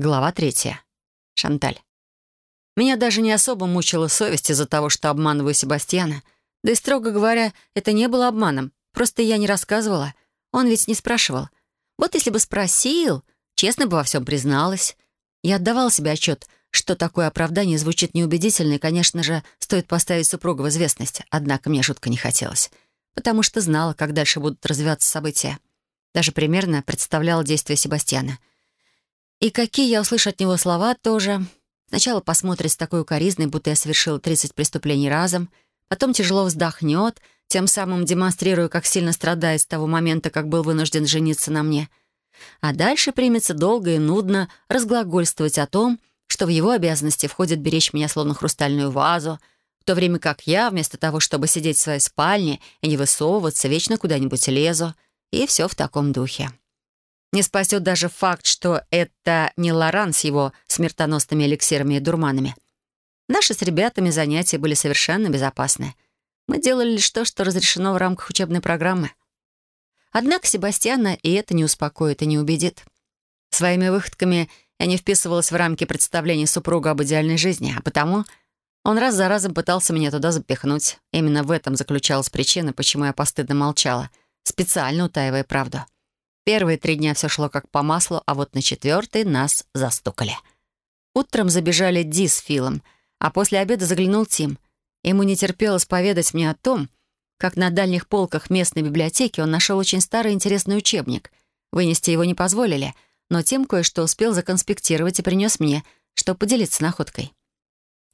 Глава третья. Шанталь. Меня даже не особо мучила совесть из-за того, что обманываю Себастьяна. Да и, строго говоря, это не было обманом. Просто я не рассказывала. Он ведь не спрашивал. Вот если бы спросил, честно бы во всем призналась. Я отдавала себе отчет, что такое оправдание звучит неубедительно, и, конечно же, стоит поставить супруга в известность. Однако мне жутко не хотелось. Потому что знала, как дальше будут развиваться события. Даже примерно представляла действия Себастьяна — и какие я услышу от него слова тоже. Сначала посмотрит с такой укоризной, будто я совершила 30 преступлений разом, потом тяжело вздохнет, тем самым демонстрируя, как сильно страдает с того момента, как был вынужден жениться на мне. А дальше примется долго и нудно разглагольствовать о том, что в его обязанности входит беречь меня словно хрустальную вазу, в то время как я, вместо того, чтобы сидеть в своей спальне и не высовываться, вечно куда-нибудь лезу. И все в таком духе. Не спасет даже факт, что это не Лоран с его смертоносными эликсирами и дурманами. Наши с ребятами занятия были совершенно безопасны. Мы делали лишь то, что разрешено в рамках учебной программы. Однако Себастьяна и это не успокоит и не убедит. Своими выходками я не вписывалась в рамки представлений супруга об идеальной жизни, а потому он раз за разом пытался меня туда запихнуть. Именно в этом заключалась причина, почему я постыдно молчала, специально утаивая правду. Первые три дня все шло как по маслу, а вот на четвертый нас застукали. Утром забежали Ди с Филом, а после обеда заглянул Тим. Ему не терпелось поведать мне о том, как на дальних полках местной библиотеки он нашел очень старый интересный учебник. Вынести его не позволили, но Тим кое-что успел законспектировать и принес мне, чтобы поделиться находкой.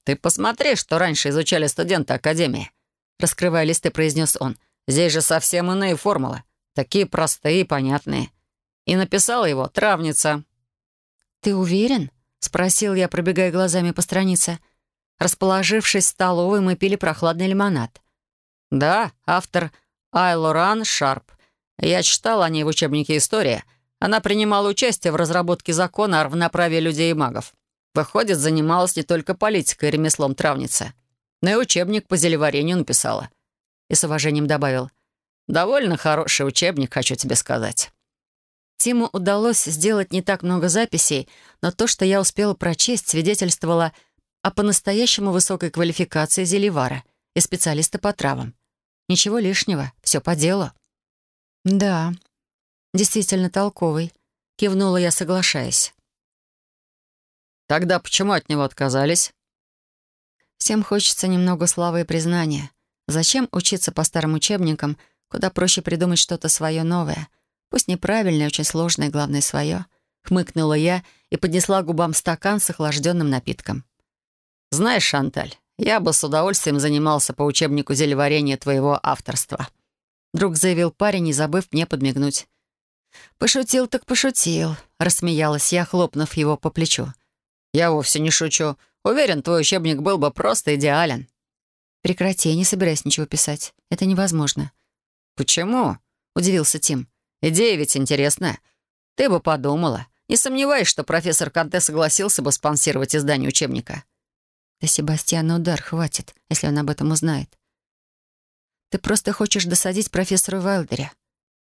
«Ты посмотри, что раньше изучали студенты Академии», раскрывая листы, произнес он. «Здесь же совсем иные формулы. Такие простые и понятные. И написала его травница. «Ты уверен?» — спросил я, пробегая глазами по странице. Расположившись в столовой, мы пили прохладный лимонад. «Да, автор Айлоран Шарп. Я читал о ней в учебнике «История». Она принимала участие в разработке закона о равноправии людей и магов. Выходит, занималась не только политикой и ремеслом травницы, но и учебник по зелеварению написала. И с уважением добавил — Довольно хороший учебник, хочу тебе сказать». Тиму удалось сделать не так много записей, но то, что я успела прочесть, свидетельствовало о по-настоящему высокой квалификации Зеливара и специалиста по травам. Ничего лишнего, все по делу. «Да, действительно толковый», — кивнула я, соглашаясь. «Тогда почему от него отказались?» «Всем хочется немного славы и признания. Зачем учиться по старым учебникам — Куда проще придумать что-то свое новое. Пусть неправильное, очень сложное, главное, свое. Хмыкнула я и поднесла губам стакан с охлажденным напитком. «Знаешь, Шанталь, я бы с удовольствием занимался по учебнику зелеварения твоего авторства», вдруг заявил парень, не забыв мне подмигнуть. «Пошутил так пошутил», — рассмеялась я, хлопнув его по плечу. «Я вовсе не шучу. Уверен, твой учебник был бы просто идеален». «Прекрати, я не собираюсь ничего писать. Это невозможно. «Почему?» — удивился Тим. «Идея ведь интересная. Ты бы подумала. Не сомневаюсь, что профессор Канте согласился бы спонсировать издание учебника». «Да Себастьяна удар хватит, если он об этом узнает». «Ты просто хочешь досадить профессору Вайлдере?»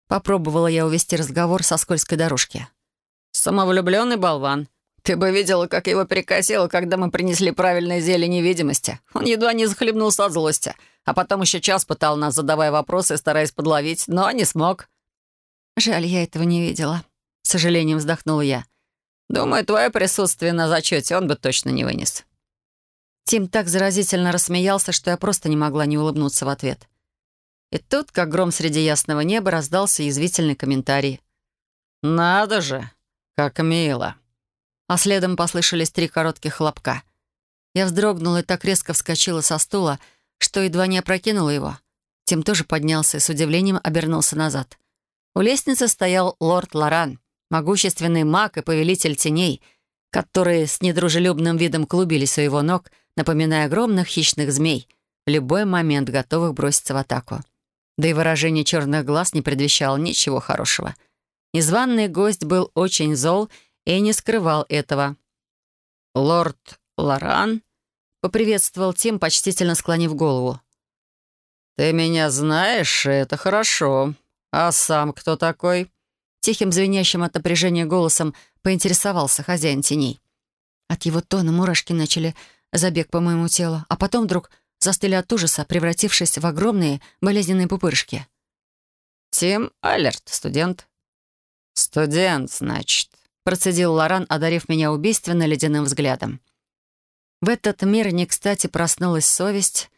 Попробовала я увести разговор со скользкой дорожки. «Самовлюбленный болван. Ты бы видела, как его перекосило, когда мы принесли правильное зелье невидимости. Он едва не захлебнулся от злости. А потом еще час пытал нас, задавая вопросы, стараясь подловить, но не смог. «Жаль, я этого не видела», — с сожалением вздохнула я. «Думаю, твое присутствие на зачете он бы точно не вынес». Тим так заразительно рассмеялся, что я просто не могла не улыбнуться в ответ. И тут, как гром среди ясного неба, раздался язвительный комментарий. «Надо же, как мило!» А следом послышались три коротких хлопка. Я вздрогнула и так резко вскочила со стула, что едва не опрокинула его. Тим тоже поднялся и с удивлением обернулся назад. У лестницы стоял лорд Лоран, могущественный маг и повелитель теней, которые с недружелюбным видом клубились у его ног, напоминая огромных хищных змей, в любой момент готовых броситься в атаку. Да и выражение черных глаз не предвещало ничего хорошего. Незваный гость был очень зол и не скрывал этого. «Лорд Лоран?» Поприветствовал Тим, почтительно склонив голову. «Ты меня знаешь, это хорошо. А сам кто такой?» Тихим, звенящим от напряжения голосом поинтересовался хозяин теней. От его тона мурашки начали забег по моему телу, а потом вдруг застыли от ужаса, превратившись в огромные болезненные пупырышки. «Тим Алерт, студент». «Студент, значит», — процедил Лоран, одарив меня убийственно ледяным взглядом. В этот мир не кстати проснулась совесть,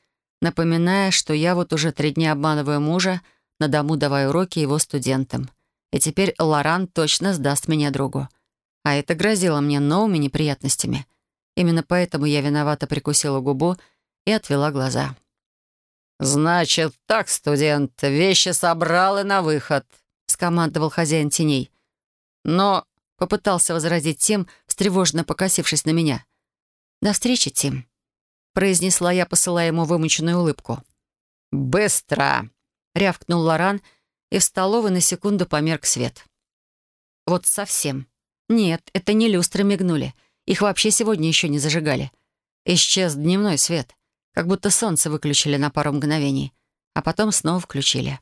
напоминая, что я вот уже три дня обманываю мужа, на дому давая уроки его студентам. И теперь Лоран точно сдаст меня другу. А это грозило мне новыми неприятностями. Именно поэтому я виновато прикусила губу и отвела глаза. «Значит так, студент, вещи собрал и на выход», — скомандовал хозяин теней. «Но...» — попытался возразить Тим, встревоженно покосившись на меня. «До встречи, Тим», — произнесла я, посылая ему вымученную улыбку. «Быстро!» — рявкнул Лоран, и в столовой на секунду померк свет. «Вот совсем. Нет, это не люстры мигнули. Их вообще сегодня еще не зажигали. Исчез дневной свет, как будто солнце выключили на пару мгновений, а потом снова включили.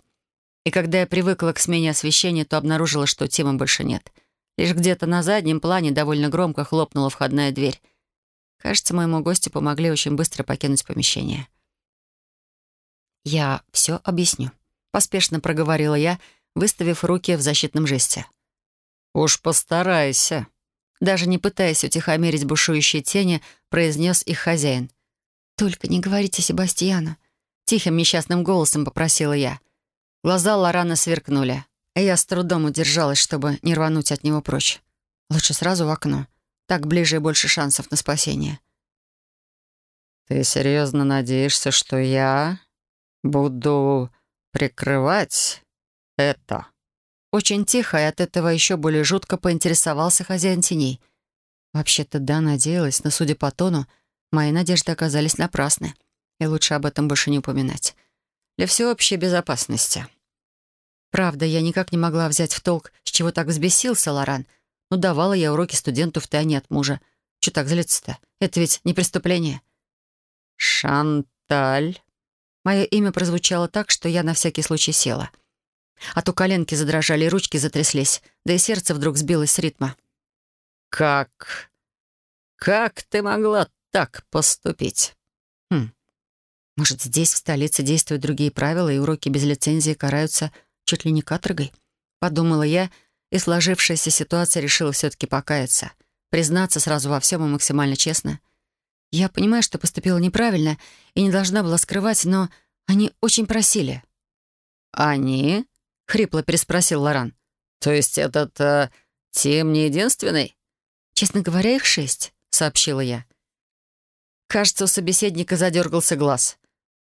И когда я привыкла к смене освещения, то обнаружила, что Тима больше нет. Лишь где-то на заднем плане довольно громко хлопнула входная дверь. Кажется, моему гостю помогли очень быстро покинуть помещение. «Я все объясню», — поспешно проговорила я, выставив руки в защитном жесте. «Уж постарайся», даже не пытаясь утихомирить бушующие тени, произнес их хозяин. «Только не говорите Себастьяну», — тихим несчастным голосом попросила я. Глаза Лорана сверкнули, я с трудом удержалась, чтобы не рвануть от него прочь. Лучше сразу в окно. Так ближе и больше шансов на спасение. «Ты серьезно надеешься, что я буду прикрывать это?» Очень тихо, и от этого еще более жутко поинтересовался хозяин теней. Вообще-то да, надеялась, но, судя по тону, мои надежды оказались напрасны. И лучше об этом больше не упоминать. Для всеобщей безопасности. Правда, я никак не могла взять в толк, с чего так взбесился Лоран. Ну, давала я уроки студенту в тайне от мужа. Че так злиться-то? Это ведь не преступление. «Шанталь». Мое имя прозвучало так, что я на всякий случай села — а то коленки задрожали ручки затряслись, да и сердце вдруг сбилось с ритма. «Как? Как ты могла так поступить?» «Хм. Может, здесь, в столице, действуют другие правила, и уроки без лицензии караются чуть ли не каторгой?» Подумала я, и сложившаяся ситуация решила все-таки покаяться. Признаться сразу во всем и максимально честно. Я понимаю, что поступила неправильно и не должна была скрывать, но они очень просили. «Они?» — хрипло переспросил Лоран. «То есть этот э, Тим не единственный?» «Честно говоря, их шесть», — сообщила я. Кажется, у собеседника задергался глаз.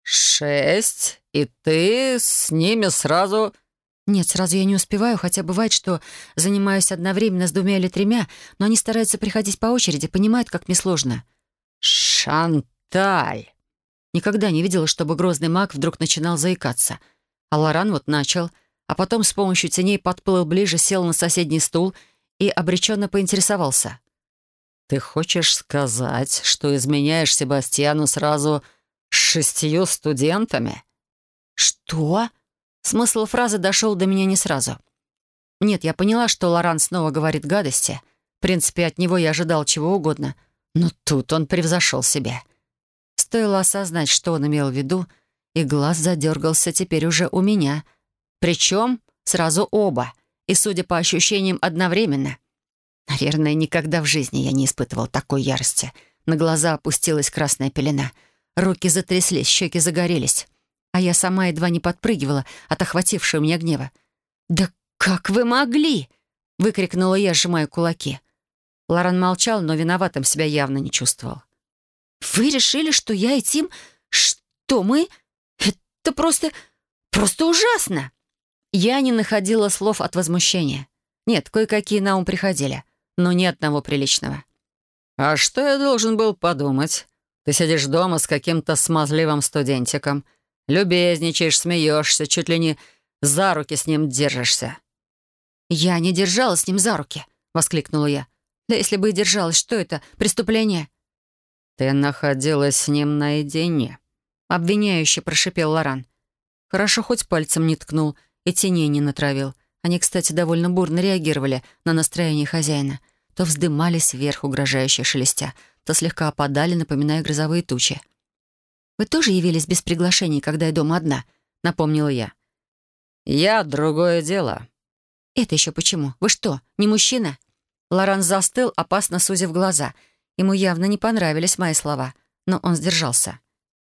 «Шесть? И ты с ними сразу...» «Нет, сразу я не успеваю, хотя бывает, что занимаюсь одновременно с двумя или тремя, но они стараются приходить по очереди, понимают, как мне сложно». «Шанталь!» Никогда не видела, чтобы грозный маг вдруг начинал заикаться. А Лоран вот начал — а потом с помощью теней подплыл ближе, сел на соседний стул и обреченно поинтересовался. «Ты хочешь сказать, что изменяешь Себастьяну сразу с шестью студентами?» «Что?» Смысл фразы дошел до меня не сразу. Нет, я поняла, что Лоран снова говорит гадости. В принципе, от него я ожидал чего угодно. Но тут он превзошел себя. Стоило осознать, что он имел в виду, и глаз задергался теперь уже у меня — причем сразу оба, и, судя по ощущениям, одновременно. Наверное, никогда в жизни я не испытывал такой ярости. На глаза опустилась красная пелена. Руки затряслись, щеки загорелись. А я сама едва не подпрыгивала от охватившего меня гнева. «Да как вы могли?» — выкрикнула я, сжимая кулаки. Лоран молчал, но виноватым себя явно не чувствовал. «Вы решили, что я и Тим... Что мы? Это просто... просто ужасно!» Я не находила слов от возмущения. Нет, кое-какие на ум приходили, но ни одного приличного. «А что я должен был подумать? Ты сидишь дома с каким-то смазливым студентиком, любезничаешь, смеешься, чуть ли не за руки с ним держишься». «Я не держала с ним за руки», — воскликнула я. «Да если бы и держалась, что это? Преступление?» «Ты находилась с ним наедине», — обвиняюще прошипел Лоран. Хорошо, хоть пальцем не ткнул, и теней не натравил. Они, кстати, довольно бурно реагировали на настроение хозяина. То вздымались вверх, угрожающе шелестя, то слегка опадали, напоминая грозовые тучи. «Вы тоже явились без приглашений, когда я дома одна?» — напомнила я. «Я — другое дело». «Это еще почему? Вы что, не мужчина?» Лоран застыл, опасно сузив глаза. Ему явно не понравились мои слова, но он сдержался.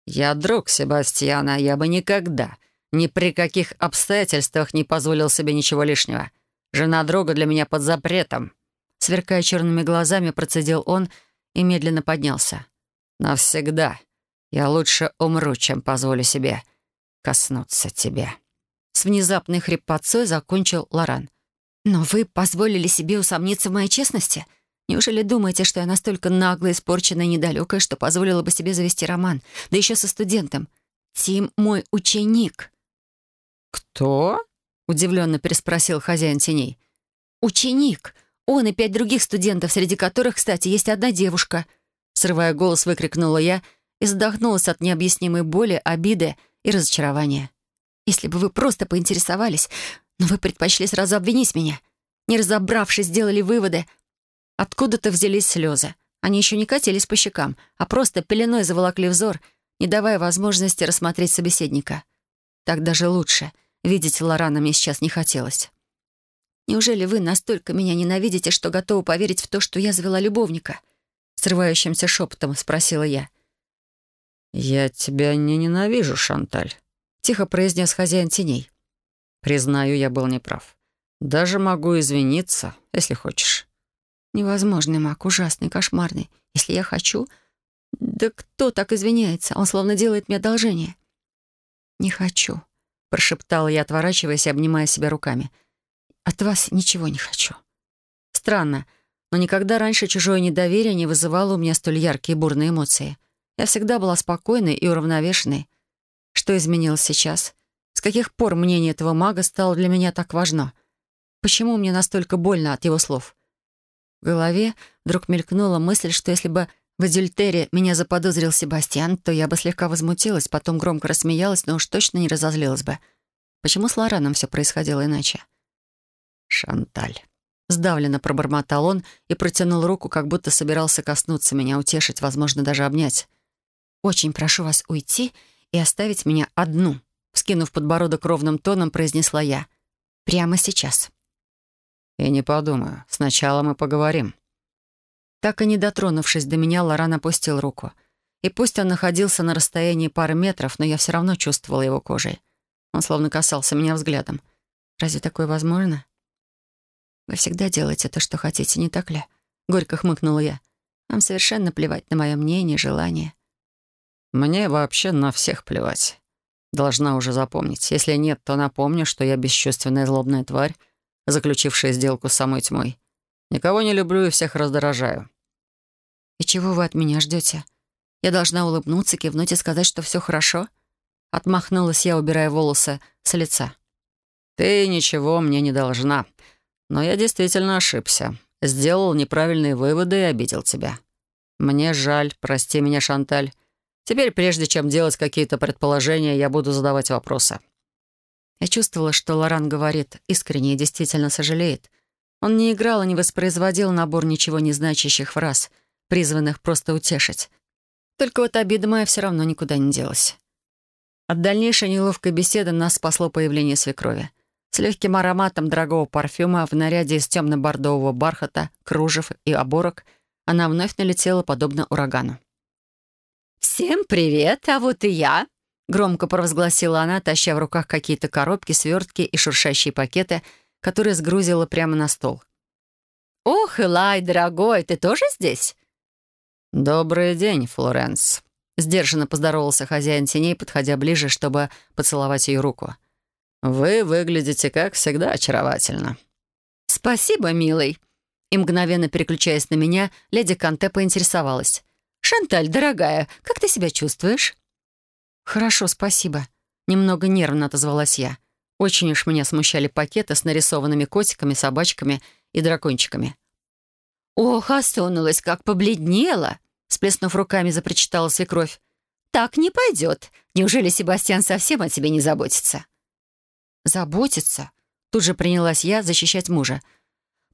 «Я друг Себастьяна, я бы никогда, ни при каких обстоятельствах не позволил себе ничего лишнего. Жена друга для меня под запретом». Сверкая черными глазами, процедил он и медленно поднялся. «Навсегда. Я лучше умру, чем позволю себе коснуться тебя». С внезапной хрипотцой закончил Лоран. «Но вы позволили себе усомниться в моей честности? Неужели думаете, что я настолько наглая, испорченная и недалекая, что позволила бы себе завести роман? Да еще со студентом. Тим — мой ученик». «Кто?» — удивленно переспросил хозяин теней. «Ученик. Он и пять других студентов, среди которых, кстати, есть одна девушка». Срывая голос, выкрикнула я и задохнулась от необъяснимой боли, обиды и разочарования. «Если бы вы просто поинтересовались, но вы предпочли сразу обвинить меня. Не разобравшись, сделали выводы. Откуда-то взялись слезы. Они еще не катились по щекам, а просто пеленой заволокли взор, не давая возможности рассмотреть собеседника. Так даже лучше. Видеть Лорана мне сейчас не хотелось. «Неужели вы настолько меня ненавидите, что готовы поверить в то, что я завела любовника?» Срывающимся шепотом спросила я. «Я тебя не ненавижу, Шанталь», — тихо произнес хозяин теней. Признаю, я был неправ. Даже могу извиниться, если хочешь. Невозможный маг, ужасный, кошмарный. Если я хочу... Да кто так извиняется? Он словно делает мне одолжение. «Не хочу», — прошептала я, отворачиваясь и обнимая себя руками. «От вас ничего не хочу». Странно, но никогда раньше чужое недоверие не вызывало у меня столь яркие бурные эмоции. Я всегда была спокойной и уравновешенной. Что изменилось сейчас? С каких пор мнение этого мага стало для меня так важно? Почему мне настолько больно от его слов? В голове вдруг мелькнула мысль, что если бы в Адюльтере меня заподозрил Себастьян, то я бы слегка возмутилась, потом громко рассмеялась, но уж точно не разозлилась бы. Почему с Лораном все происходило иначе? «Шанталь». Сдавленно пробормотал он и протянул руку, как будто собирался коснуться меня, утешить, возможно, даже обнять. «Очень прошу вас уйти и оставить меня одну», Вскинув подбородок ровным тоном, произнесла я. «Прямо сейчас». «И не подумаю. Сначала мы поговорим». Так и не дотронувшись до меня, Лоран опустил руку. И пусть он находился на расстоянии пары метров, но я все равно чувствовала его кожей. Он словно касался меня взглядом. «Разве такое возможно?» «Вы всегда делаете то, что хотите, не так ли?» Горько хмыкнула я. «Вам совершенно плевать на мое мнение, желание». «Мне вообще на всех плевать. Должна уже запомнить. Если нет, то напомню, что я бесчувственная злобная тварь, заключившая сделку с самой тьмой. Никого не люблю и всех раздражаю. «И чего вы от меня ждете? Я должна улыбнуться, кивнуть и сказать, что все хорошо?» Отмахнулась я, убирая волосы с лица. «Ты ничего мне не должна. Но я действительно ошибся. Сделал неправильные выводы и обидел тебя. Мне жаль, прости меня, Шанталь. Теперь, прежде чем делать какие-то предположения, я буду задавать вопросы». Я чувствовала, что Лоран говорит искренне и действительно сожалеет. Он не играл и не воспроизводил набор ничего не значащих фраз, призванных просто утешить. Только вот обида моя все равно никуда не делась. От дальнейшей неловкой беседы нас спасло появление свекрови. С легким ароматом дорогого парфюма в наряде из темно-бордового бархата, кружев и оборок она вновь налетела подобно урагану. «Всем привет, а вот и я!» Громко провозгласила она, таща в руках какие-то коробки, свертки и шуршащие пакеты, которые сгрузила прямо на стол. «Ох, Элай, дорогой, ты тоже здесь?» «Добрый день, Флоренс», — сдержанно поздоровался хозяин теней, подходя ближе, чтобы поцеловать ее руку. «Вы выглядите, как всегда, очаровательно». «Спасибо, милый». И мгновенно переключаясь на меня, леди Канте поинтересовалась. «Шанталь, дорогая, как ты себя чувствуешь?» «Хорошо, спасибо». Немного нервно отозвалась я. Очень уж меня смущали пакеты с нарисованными котиками, собачками и дракончиками. «Ох, осунулась, как побледнела!» Сплеснув руками, запричитала свекровь. «Так не пойдет. Неужели Себастьян совсем о тебе не заботится?» «Заботится? Тут же принялась я защищать мужа.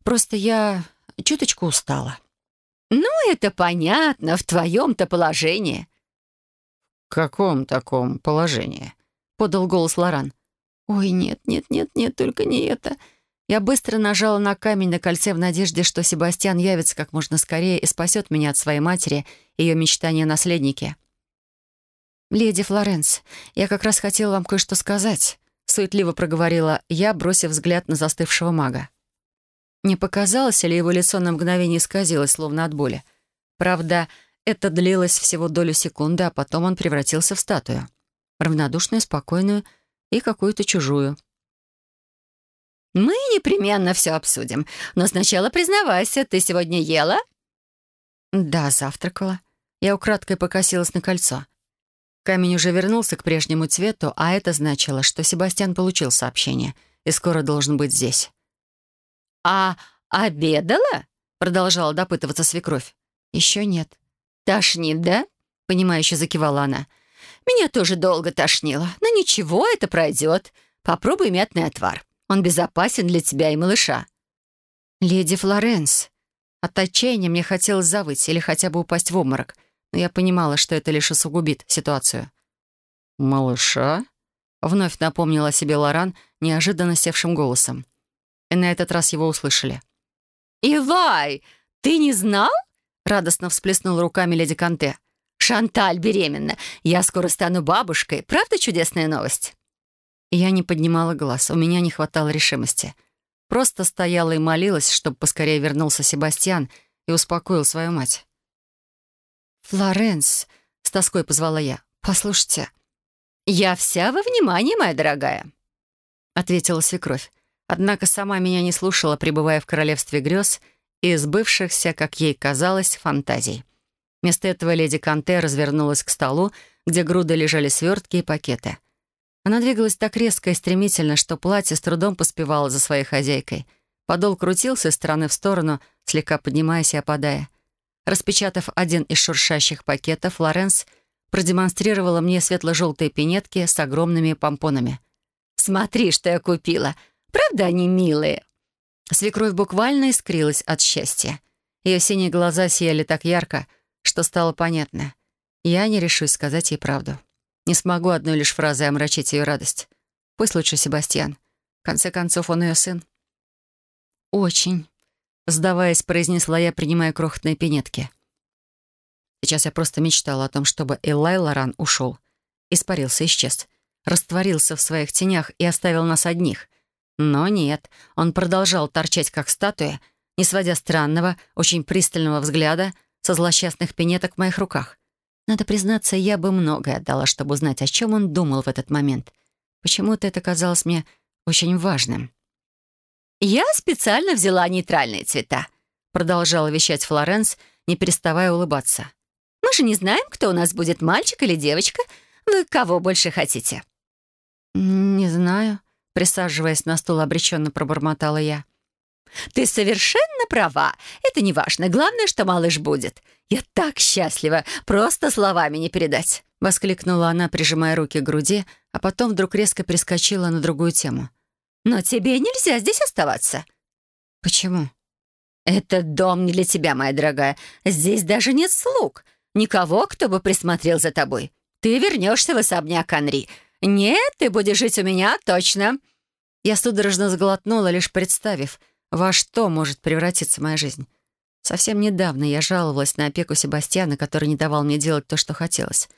«Просто я чуточку устала». «Ну, это понятно, в твоем-то положении». «В каком таком положении?» — подал голос Лоран. «Ой, нет, нет, нет, нет, только не это». Я быстро нажала на камень на кольце в надежде, что Себастьян явится как можно скорее и спасет меня от своей матери и ее мечтания о наследнике. «Леди Флоренс, я как раз хотела вам кое-что сказать», — суетливо проговорила я, бросив взгляд на застывшего мага. Не показалось ли его лицо на мгновение исказилось, словно от боли? Правда, это длилось всего долю секунды, а потом он превратился в статую. Равнодушную, спокойную и какую-то чужую. «Мы непременно все обсудим. Но сначала признавайся, ты сегодня ела?» «Да, завтракала». Я украдкой покосилась на кольцо. Камень уже вернулся к прежнему цвету, а это значило, что Себастьян получил сообщение и скоро должен быть здесь. «А обедала?» — продолжала допытываться свекровь. «Еще нет». «Тошнит, да?» — понимающе закивала она. «Меня тоже долго тошнило. Но ничего, это пройдет. Попробуй мятный отвар. Он безопасен для тебя и малыша». «Леди Флоренс». От отчаяния мне хотелось завыть или хотя бы упасть в обморок, но я понимала, что это лишь усугубит ситуацию. «Малыша?» — вновь напомнил о себе Лоран неожиданно севшим голосом. И на этот раз его услышали. «Ивай, ты не знал?» — радостно всплеснул руками леди Канте. «Шанталь беременна. Я скоро стану бабушкой. Правда чудесная новость?» Я не поднимала глаз, у меня не хватало решимости. Просто стояла и молилась, чтобы поскорее вернулся Себастьян и успокоил свою мать. «Флоренс», — с тоской позвала я, — «послушайте». «Я вся во внимании, моя дорогая», — ответила свекровь. Однако сама меня не слушала, пребывая в королевстве грез и сбывшихся, как ей казалось, фантазий. Вместо этого леди Канте развернулась к столу, где груды лежали свертки и пакеты — она двигалась так резко и стремительно, что платье с трудом поспевало за своей хозяйкой. Подол крутился из стороны в сторону, слегка поднимаясь и опадая. Распечатав один из шуршащих пакетов, Лоренс продемонстрировала мне светло-желтые пинетки с огромными помпонами. «Смотри, что я купила! Правда они милые?» Свекровь буквально искрилась от счастья. Ее синие глаза сияли так ярко, что стало понятно. Я не решусь сказать ей правду. Не смогу одной лишь фразой омрачить ее радость. Пусть лучше Себастьян. В конце концов, он ее сын. «Очень», — сдаваясь, произнесла я, принимая крохотные пинетки. Сейчас я просто мечтала о том, чтобы Элай Лоран ушел. Испарился, исчез. Растворился в своих тенях и оставил нас одних. Но нет, он продолжал торчать, как статуя, не сводя странного, очень пристального взгляда со злосчастных пинеток в моих руках. Надо признаться, я бы многое отдала, чтобы узнать, о чем он думал в этот момент. Почему-то это казалось мне очень важным. «Я специально взяла нейтральные цвета», — продолжала вещать Флоренс, не переставая улыбаться. «Мы же не знаем, кто у нас будет, мальчик или девочка. Вы кого больше хотите?» «Не знаю», — присаживаясь на стул, обреченно пробормотала я. «Ты совершенно права. Это не важно. Главное, что малыш будет. Я так счастлива. Просто словами не передать». — воскликнула она, прижимая руки к груди, а потом вдруг резко перескочила на другую тему. «Но тебе нельзя здесь оставаться». «Почему?» «Этот дом не для тебя, моя дорогая. Здесь даже нет слуг. Никого, кто бы присмотрел за тобой. Ты вернешься в особняк Анри. Нет, ты будешь жить у меня, точно». Я судорожно сглотнула, лишь представив, во что может превратиться моя жизнь. Совсем недавно я жаловалась на опеку Себастьяна, который не давал мне делать то, что хотелось.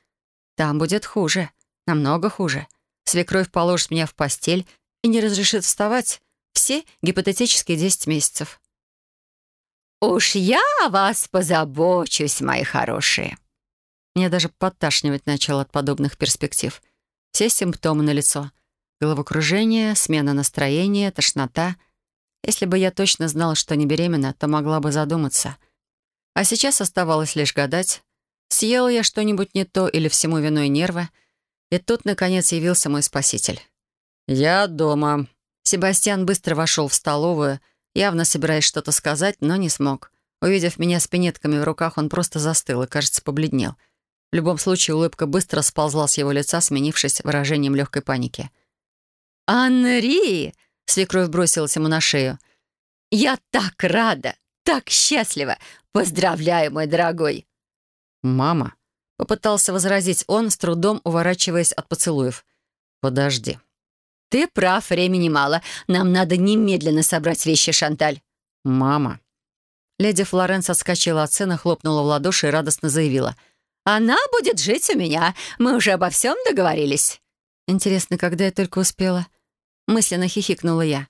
Там будет хуже, намного хуже. Свекровь положит меня в постель и не разрешит вставать все гипотетические десять месяцев. «Уж я о вас позабочусь, мои хорошие». Мне даже подташнивать начало от подобных перспектив. Все симптомы налицо. Головокружение, смена настроения, тошнота — если бы я точно знала, что не беременна, то могла бы задуматься. А сейчас оставалось лишь гадать, съела я что-нибудь не то или всему виной нервы. И тут, наконец, явился мой спаситель. «Я дома». Себастьян быстро вошел в столовую, явно собираясь что-то сказать, но не смог. Увидев меня с пинетками в руках, он просто застыл и, кажется, побледнел. В любом случае, улыбка быстро сползла с его лица, сменившись выражением легкой паники. «Анри!» Свекровь бросилась ему на шею. «Я так рада, так счастлива! Поздравляю, мой дорогой!» «Мама!» — попытался возразить он, с трудом уворачиваясь от поцелуев. «Подожди». «Ты прав, времени мало. Нам надо немедленно собрать вещи, Шанталь». «Мама». Леди Флоренс отскочила от сына, хлопнула в ладоши и радостно заявила. «Она будет жить у меня. Мы уже обо всем договорились». Интересно, когда я только успела? Мысленно хихикнула я.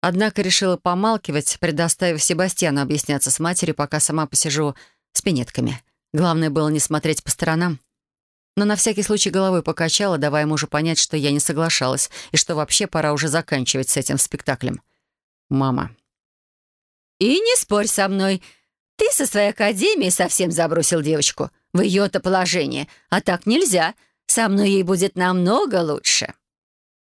Однако решила помалкивать, предоставив Себастьяну объясняться с матерью, пока сама посижу с пинетками. Главное было не смотреть по сторонам. Но на всякий случай головой покачала, давая мужу понять, что я не соглашалась, и что вообще пора уже заканчивать с этим спектаклем. «Мама». «И не спорь со мной. Ты со своей академией совсем забросил девочку. В ее-то положение. А так нельзя. Со мной ей будет намного лучше».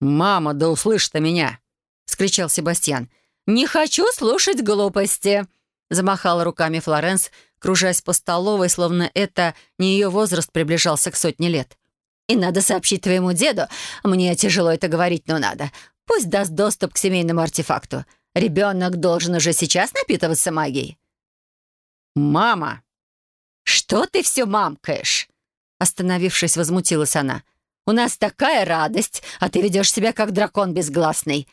«Мама, да услышь ты меня!» — скричал Себастьян. «Не хочу слушать глупости!» Замахала руками Флоренс, кружась по столовой, словно это не ее возраст приближался к сотне лет. «И надо сообщить твоему деду. Мне тяжело это говорить, но надо. Пусть даст доступ к семейному артефакту. Ребенок должен уже сейчас напитываться магией». «Мама!» «Что ты все мамкаешь?» Остановившись, возмутилась она. «У нас такая радость, а ты ведешь себя как дракон безгласный.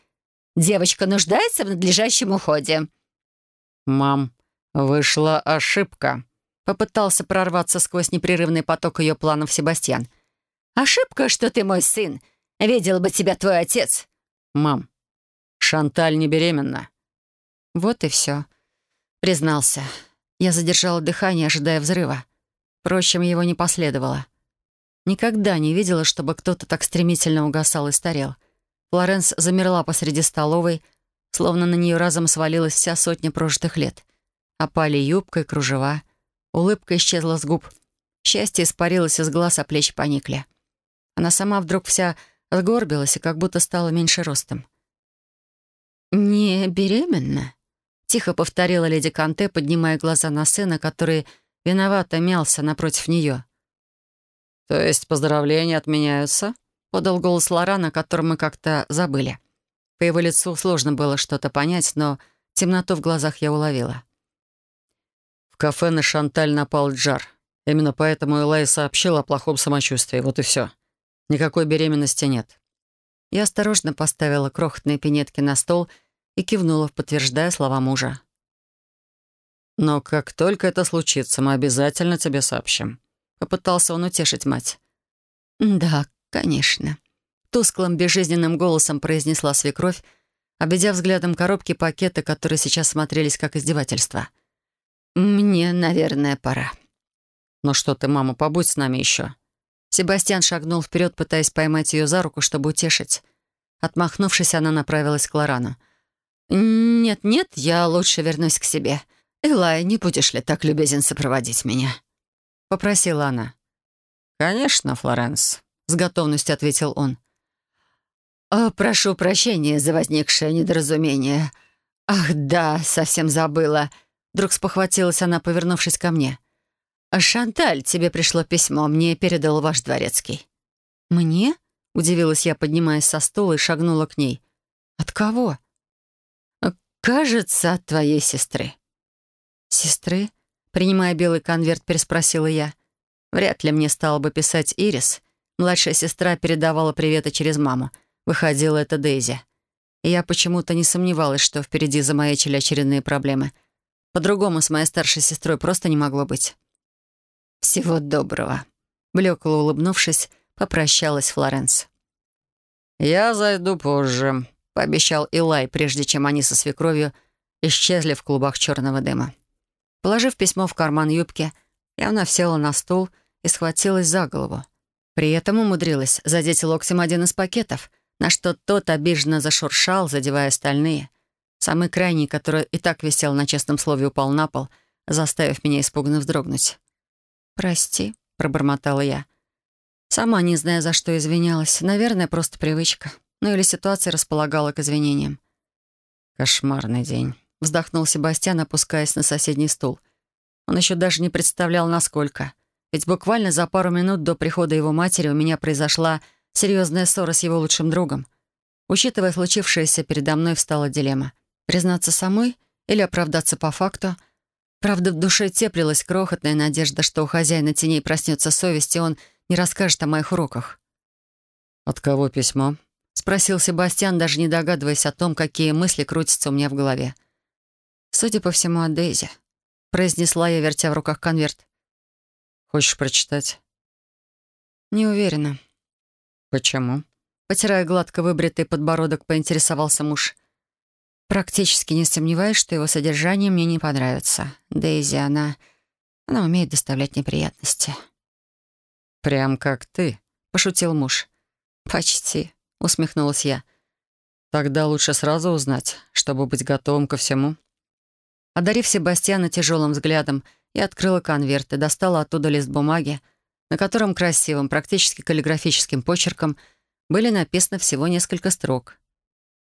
Девочка нуждается в надлежащем уходе». «Мам, вышла ошибка», — попытался прорваться сквозь непрерывный поток ее планов Себастьян. «Ошибка, что ты мой сын. Видел бы тебя твой отец». «Мам, Шанталь не беременна». Вот и все. Признался. Я задержала дыхание, ожидая взрыва. Впрочем, его не последовало. Никогда не видела, чтобы кто-то так стремительно угасал и старел. Флоренс замерла посреди столовой, словно на нее разом свалилась вся сотня прожитых лет. Опали юбка и кружева. Улыбка исчезла с губ. Счастье испарилось из глаз, а плечи поникли. Она сама вдруг вся сгорбилась и как будто стала меньше ростом. «Не беременна?» — тихо повторила леди Канте, поднимая глаза на сына, который виновато мялся напротив нее. «То есть поздравления отменяются?» — подал голос Лоран, о мы как-то забыли. По его лицу сложно было что-то понять, но темноту в глазах я уловила. В кафе на Шанталь напал Джар. Именно поэтому Элай сообщил о плохом самочувствии. Вот и все. Никакой беременности нет. Я осторожно поставила крохотные пинетки на стол и кивнула, подтверждая слова мужа. «Но как только это случится, мы обязательно тебе сообщим», — попытался он утешить мать. «Да, конечно», — тусклым безжизненным голосом произнесла свекровь, обведя взглядом коробки пакеты, которые сейчас смотрелись как издевательство. «Мне, наверное, пора». «Ну что ты, мама, побудь с нами еще», Себастьян шагнул вперед, пытаясь поймать ее за руку, чтобы утешить. Отмахнувшись, она направилась к Лорану. «Нет-нет, я лучше вернусь к себе. Элай, не будешь ли так любезен сопроводить меня?» Попросила она. «Конечно, Флоренс», — с готовностью ответил он. «О, «Прошу прощения за возникшее недоразумение. Ах, да, совсем забыла». Вдруг спохватилась она, повернувшись ко мне. «Шанталь, тебе пришло письмо, мне передал ваш дворецкий». «Мне?» — удивилась я, поднимаясь со стула и шагнула к ней. «От кого?» «Кажется, от твоей сестры». «Сестры?» — принимая белый конверт, переспросила я. «Вряд ли мне стала бы писать Ирис. Младшая сестра передавала приветы через маму. Выходила это Дейзи. И я почему-то не сомневалась, что впереди замаячили очередные проблемы. По-другому с моей старшей сестрой просто не могло быть». «Всего доброго», — блекло улыбнувшись, попрощалась Флоренс. «Я зайду позже», — пообещал Илай, прежде чем они со свекровью исчезли в клубах черного дыма. Положив письмо в карман юбки, я села на стул и схватилась за голову. При этом умудрилась задеть локтем один из пакетов, на что тот обиженно зашуршал, задевая остальные. Самый крайний, который и так висел на честном слове, упал на пол, заставив меня испуганно вздрогнуть. «Прости», — пробормотала я. Сама не зная, за что извинялась. Наверное, просто привычка. Ну или ситуация располагала к извинениям. «Кошмарный день», — вздохнул Себастьян, опускаясь на соседний стул. Он еще даже не представлял, насколько. Ведь буквально за пару минут до прихода его матери у меня произошла серьезная ссора с его лучшим другом. Учитывая случившееся, передо мной встала дилемма. Признаться самой или оправдаться по факту? Правда, в душе теплилась крохотная надежда, что у хозяина теней проснется совесть, и он не расскажет о моих уроках. «От кого письмо?» — спросил Себастьян, даже не догадываясь о том, какие мысли крутятся у меня в голове. «Судя по всему, от Дейзи», — произнесла я, вертя в руках конверт. «Хочешь прочитать?» «Не уверена». «Почему?» Потирая гладко выбритый подбородок, поинтересовался муж. «Практически не сомневаюсь, что его содержание мне не понравится. Дейзи, она... она умеет доставлять неприятности». «Прям как ты», — пошутил муж. «Почти», — усмехнулась я. «Тогда лучше сразу узнать, чтобы быть готовым ко всему». Одарив Себастьяна тяжелым взглядом, я открыла конверт и достала оттуда лист бумаги, на котором красивым, практически каллиграфическим почерком были написаны всего несколько строк.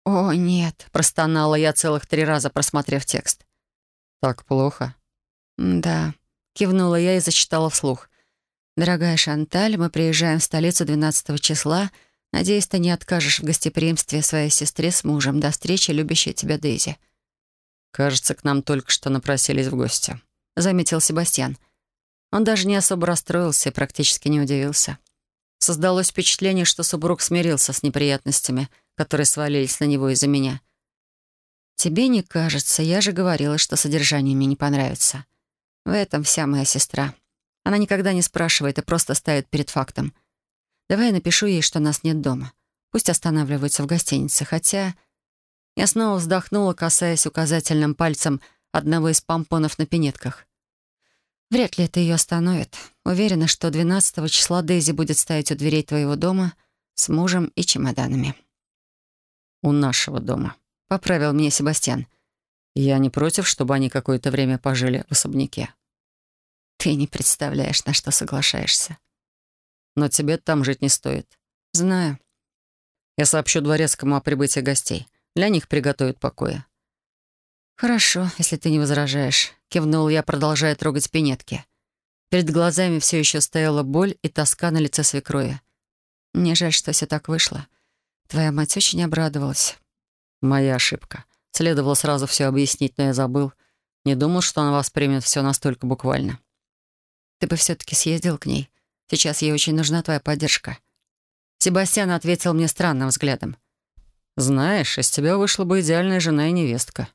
«О, нет», — простонала я целых три раза, просмотрев текст. «Так плохо?» «Да», — кивнула я и зачитала вслух. «Дорогая Шанталь, мы приезжаем в столицу 12 числа. Надеюсь, ты не откажешь в гостеприимстве своей сестре с мужем. До встречи, любящая тебя Дейзи». «Кажется, к нам только что напросились в гости», — заметил Себастьян. Он даже не особо расстроился и практически не удивился. Создалось впечатление, что супруг смирился с неприятностями, которые свалились на него из-за меня. «Тебе не кажется, я же говорила, что содержание мне не понравится. В этом вся моя сестра. Она никогда не спрашивает и просто ставит перед фактом. Давай я напишу ей, что нас нет дома. Пусть останавливаются в гостинице, хотя...» Я снова вздохнула, касаясь указательным пальцем одного из помпонов на пинетках. Вряд ли это ее остановит. Уверена, что 12 числа Дейзи будет стоять у дверей твоего дома с мужем и чемоданами. «У нашего дома», — поправил меня Себастьян. «Я не против, чтобы они какое-то время пожили в особняке». «Ты не представляешь, на что соглашаешься». «Но тебе там жить не стоит». «Знаю». «Я сообщу дворецкому о прибытии гостей. Для них приготовят покоя». «Хорошо, если ты не возражаешь», — кивнул я, продолжая трогать пинетки. Перед глазами все еще стояла боль и тоска на лице свекрови. Мне жаль, что все так вышло. Твоя мать очень обрадовалась. Моя ошибка. Следовало сразу все объяснить, но я забыл. Не думал, что она воспримет все настолько буквально. Ты бы все-таки съездил к ней. Сейчас ей очень нужна твоя поддержка. Себастьян ответил мне странным взглядом. «Знаешь, из тебя вышла бы идеальная жена и невестка».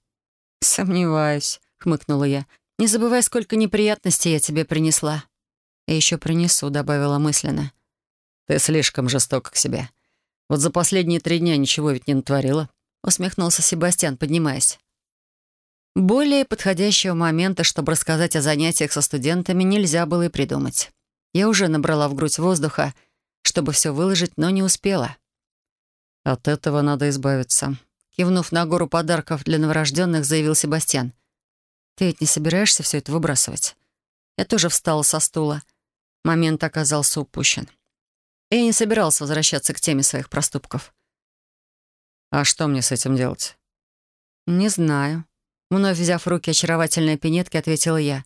«Сомневаюсь», — хмыкнула я. «Не забывай, сколько неприятностей я тебе принесла». «И еще принесу», — добавила мысленно. «Ты слишком жестока к себе. Вот за последние три дня ничего ведь не натворила», — усмехнулся Себастьян, поднимаясь. Более подходящего момента, чтобы рассказать о занятиях со студентами, нельзя было и придумать. Я уже набрала в грудь воздуха, чтобы все выложить, но не успела. От этого надо избавиться. Кивнув на гору подарков для новорожденных, заявил Себастьян. «Ты ведь не собираешься все это выбрасывать?» Я тоже встала со стула. Момент оказался упущен. Я не собирался возвращаться к теме своих проступков. «А что мне с этим делать?» «Не знаю». Вновь взяв в руки очаровательные пинетки, ответила я.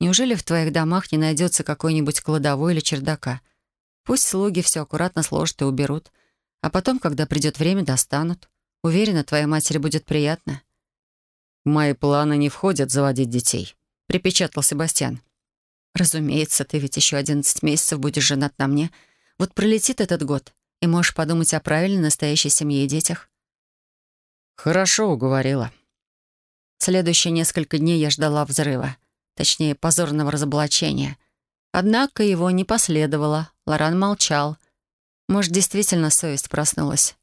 «Неужели в твоих домах не найдется какой-нибудь кладовой или чердака? Пусть слуги все аккуратно сложат и уберут. А потом, когда придет время, достанут. Уверена, твоей матери будет приятно». «В мои планы не входят заводить детей», — припечатал Себастьян. «Разумеется, ты ведь еще одиннадцать месяцев будешь женат на мне. Вот пролетит этот год, и можешь подумать о правильной настоящей семье и детях». «Хорошо уговорила». Следующие несколько дней я ждала взрыва, точнее, позорного разоблачения. Однако его не последовало. Лоран молчал — может, действительно совесть проснулась.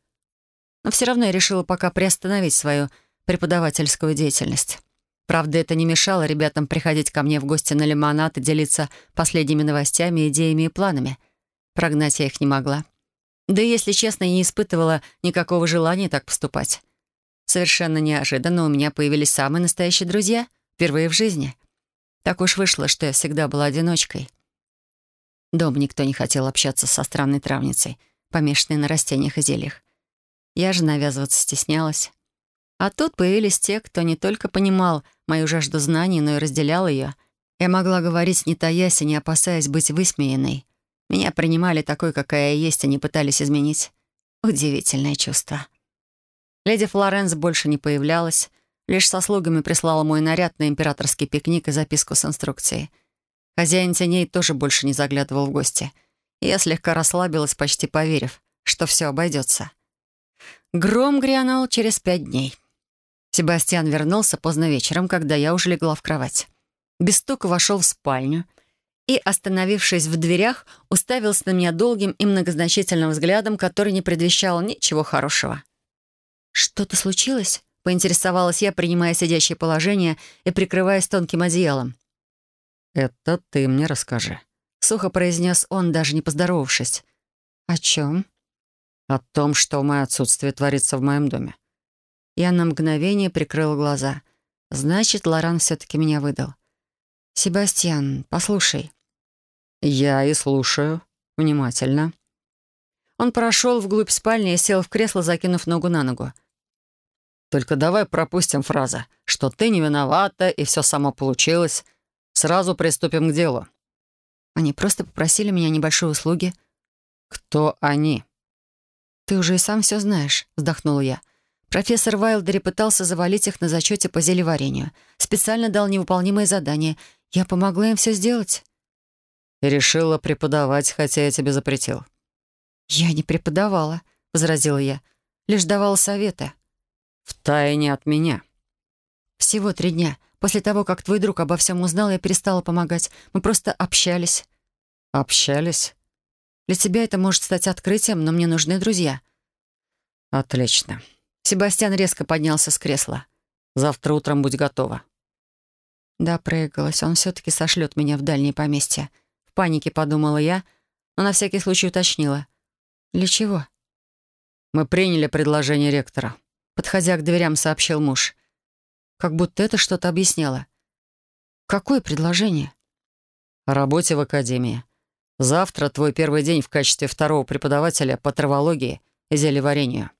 Но все равно я решила пока приостановить свою преподавательскую деятельность. Правда, это не мешало ребятам приходить ко мне в гости на лимонад и делиться последними новостями, идеями и планами. Прогнать я их не могла. Да и, если честно, не испытывала никакого желания так поступать. Совершенно неожиданно у меня появились самые настоящие друзья, впервые в жизни. Так уж вышло, что я всегда была одиночкой. Дом никто не хотел общаться со странной травницей, помешанной на растениях и зельях. Я же навязываться стеснялась. А тут появились те, кто не только понимал мою жажду знаний, но и разделял ее. Я могла говорить, не таясь и не опасаясь быть высмеянной. Меня принимали такой, какая я есть, а не пытались изменить. Удивительное чувство. Леди Флоренс больше не появлялась, лишь со слугами прислала мой наряд на императорский пикник и записку с инструкцией. Хозяин теней тоже больше не заглядывал в гости. Я слегка расслабилась, почти поверив, что все обойдется. Гром грянул через пять дней. Себастьян вернулся поздно вечером, когда я уже легла в кровать. Без стука вошел в спальню и, остановившись в дверях, уставился на меня долгим и многозначительным взглядом, который не предвещал ничего хорошего. «Что-то случилось?» — поинтересовалась я, принимая сидящее положение и прикрываясь тонким одеялом. «Это ты мне расскажи», — сухо произнес он, даже не поздоровавшись. «О чем?» «О том, что в мое отсутствие творится в моем доме». Я на мгновение прикрыла глаза. «Значит, Лоран все-таки меня выдал». «Себастьян, послушай». «Я и слушаю. Внимательно». Он прошел вглубь спальни и сел в кресло, закинув ногу на ногу. Только давай пропустим фраза, что ты не виновата и все само получилось. Сразу приступим к делу. Они просто попросили меня небольшой услуги. Кто они? Ты уже и сам все знаешь, вздохнула я. Профессор Вайлдери пытался завалить их на зачете по зелеварению. Специально дал невыполнимое задание. Я помогла им все сделать. И решила преподавать, хотя я тебе запретил. «Я не преподавала», — возразила я. «Лишь давала советы». В тайне от меня. Всего три дня. После того, как твой друг обо всем узнал, я перестала помогать. Мы просто общались. Общались? Для тебя это может стать открытием, но мне нужны друзья. Отлично. Себастьян резко поднялся с кресла. Завтра утром будь готова. Да, проегалась. Он все-таки сошлет меня в дальнее поместье. В панике подумала я, но на всякий случай уточнила. Для чего? Мы приняли предложение ректора. Подходя к дверям, сообщил муж. Как будто это что-то объясняло. «Какое предложение?» «О работе в академии. Завтра твой первый день в качестве второго преподавателя по травологии и зелеварению».